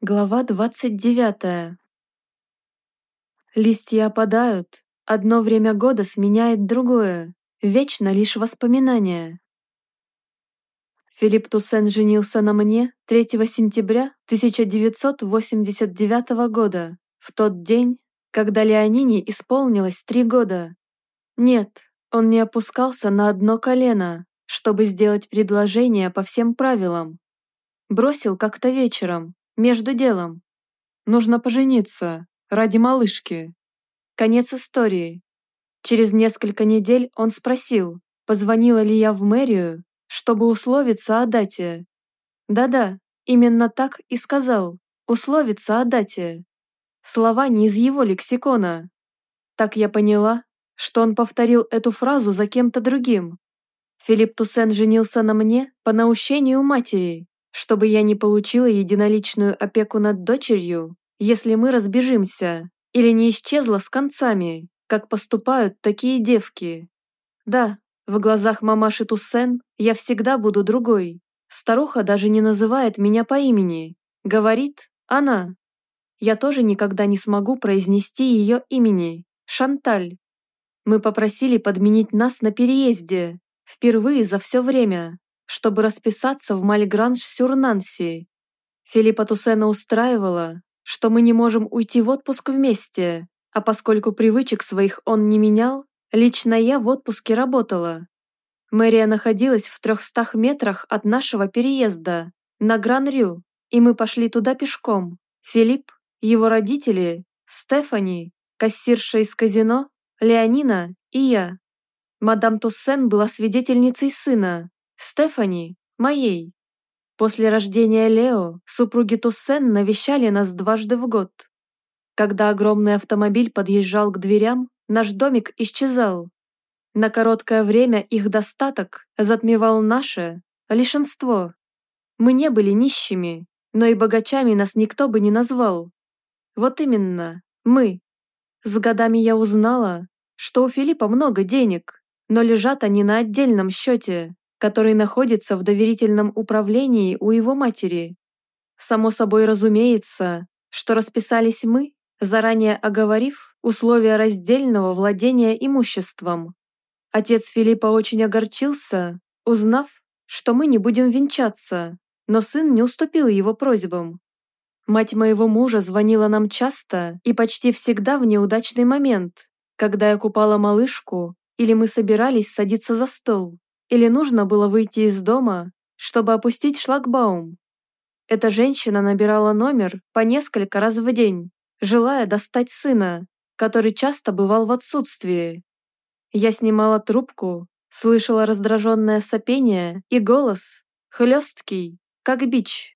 Глава 29. Листья опадают, одно время года сменяет другое, вечно лишь воспоминания. Филипп Туссен женился на мне 3 сентября 1989 года, в тот день, когда Леонине исполнилось три года. Нет, он не опускался на одно колено, чтобы сделать предложение по всем правилам. Бросил как-то вечером, между делом. Нужно пожениться. Ради малышки. Конец истории. Через несколько недель он спросил, позвонила ли я в мэрию, чтобы условиться о дате. Да-да, именно так и сказал. Условиться о дате. Слова не из его лексикона. Так я поняла, что он повторил эту фразу за кем-то другим. Филипп Туссен женился на мне по наущению матери, чтобы я не получила единоличную опеку над дочерью, если мы разбежимся, или не исчезла с концами, как поступают такие девки. Да, в глазах мамаши Туссен я всегда буду другой. Старуха даже не называет меня по имени. Говорит «она». Я тоже никогда не смогу произнести ее имени. Шанталь. Мы попросили подменить нас на переезде. Впервые за все время чтобы расписаться в Мальгранж-сюр-Нанси. Филиппа Туссена устраивала, что мы не можем уйти в отпуск вместе, а поскольку привычек своих он не менял, лично я в отпуске работала. Мэрия находилась в трехстах метрах от нашего переезда, на Гран-Рю, и мы пошли туда пешком. Филипп, его родители, Стефани, кассирша из казино, Леонина и я. Мадам Туссен была свидетельницей сына, Стефани, моей. После рождения Лео супруги Туссен навещали нас дважды в год. Когда огромный автомобиль подъезжал к дверям, наш домик исчезал. На короткое время их достаток затмевал наше лишенство. Мы не были нищими, но и богачами нас никто бы не назвал. Вот именно, мы. С годами я узнала, что у Филиппа много денег, но лежат они на отдельном счете, который находится в доверительном управлении у его матери. Само собой разумеется, что расписались мы, заранее оговорив условия раздельного владения имуществом. Отец Филиппа очень огорчился, узнав, что мы не будем венчаться, но сын не уступил его просьбам. Мать моего мужа звонила нам часто и почти всегда в неудачный момент, когда я купала малышку или мы собирались садиться за стол. Или нужно было выйти из дома, чтобы опустить шлагбаум. Эта женщина набирала номер по несколько раз в день, желая достать сына, который часто бывал в отсутствии. Я снимала трубку, слышала раздраженное сопение и голос, хлесткий, как бич.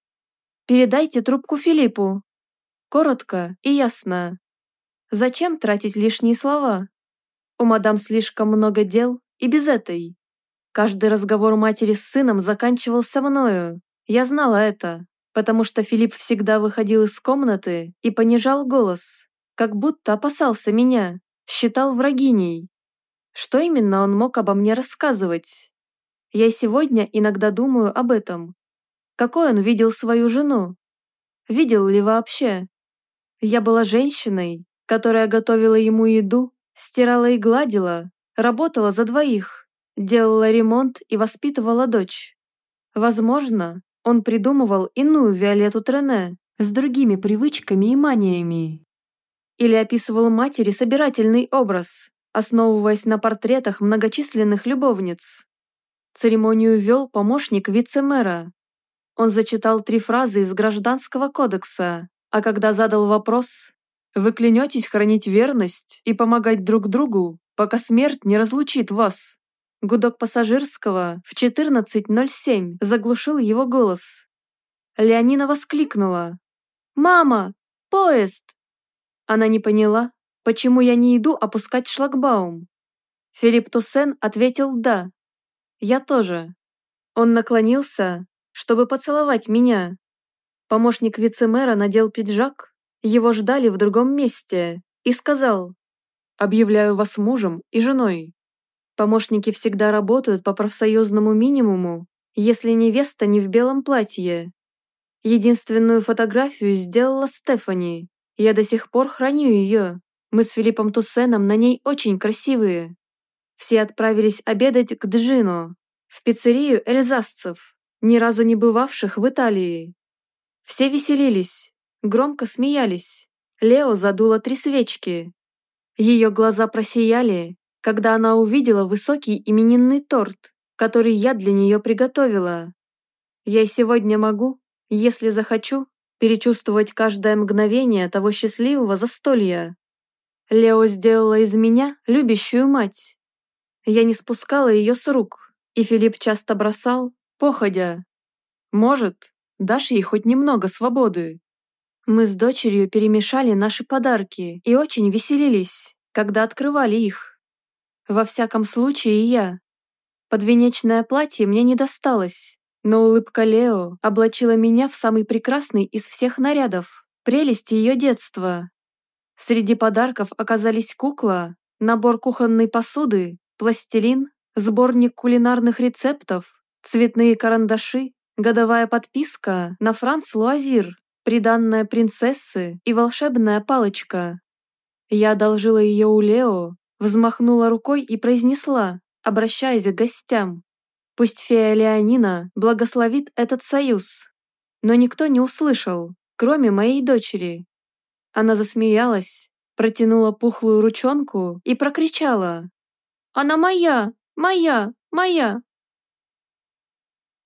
«Передайте трубку Филиппу». Коротко и ясно. Зачем тратить лишние слова? У мадам слишком много дел и без этой. Каждый разговор матери с сыном заканчивался мною. Я знала это, потому что Филипп всегда выходил из комнаты и понижал голос, как будто опасался меня, считал врагиней. Что именно он мог обо мне рассказывать? Я сегодня иногда думаю об этом. Какой он видел свою жену? Видел ли вообще? Я была женщиной, которая готовила ему еду, стирала и гладила, работала за двоих делала ремонт и воспитывала дочь. Возможно, он придумывал иную Виолетту Трене с другими привычками и маниями. Или описывал матери собирательный образ, основываясь на портретах многочисленных любовниц. Церемонию вел помощник вице-мэра. Он зачитал три фразы из Гражданского кодекса, а когда задал вопрос «Вы клянетесь хранить верность и помогать друг другу, пока смерть не разлучит вас?» Гудок пассажирского в 14.07 заглушил его голос. Леонина воскликнула. «Мама! Поезд!» Она не поняла, почему я не иду опускать шлагбаум. Филипп Туссен ответил «да». Я тоже. Он наклонился, чтобы поцеловать меня. Помощник вице-мэра надел пиджак, его ждали в другом месте, и сказал «Объявляю вас мужем и женой». Помощники всегда работают по профсоюзному минимуму, если невеста не в белом платье. Единственную фотографию сделала Стефани. Я до сих пор храню ее. Мы с Филиппом Туссеном на ней очень красивые. Все отправились обедать к Джину, в пиццерию эльзасцев, ни разу не бывавших в Италии. Все веселились, громко смеялись. Лео задула три свечки. Ее глаза просияли, когда она увидела высокий именинный торт, который я для нее приготовила. Я сегодня могу, если захочу, перечувствовать каждое мгновение того счастливого застолья. Лео сделала из меня любящую мать. Я не спускала ее с рук, и Филипп часто бросал, походя. «Может, дашь ей хоть немного свободы?» Мы с дочерью перемешали наши подарки и очень веселились, когда открывали их. Во всяком случае, я. Подвенечное платье мне не досталось, но улыбка Лео облачила меня в самый прекрасный из всех нарядов, прелесть ее детства. Среди подарков оказались кукла, набор кухонной посуды, пластилин, сборник кулинарных рецептов, цветные карандаши, годовая подписка на Франц Луазир, приданная принцессы и волшебная палочка. Я одолжила ее у Лео, взмахнула рукой и произнесла, обращаясь к гостям. Пусть фея Леонина благословит этот союз. Но никто не услышал, кроме моей дочери. Она засмеялась, протянула пухлую ручонку и прокричала. «Она моя! Моя! Моя!»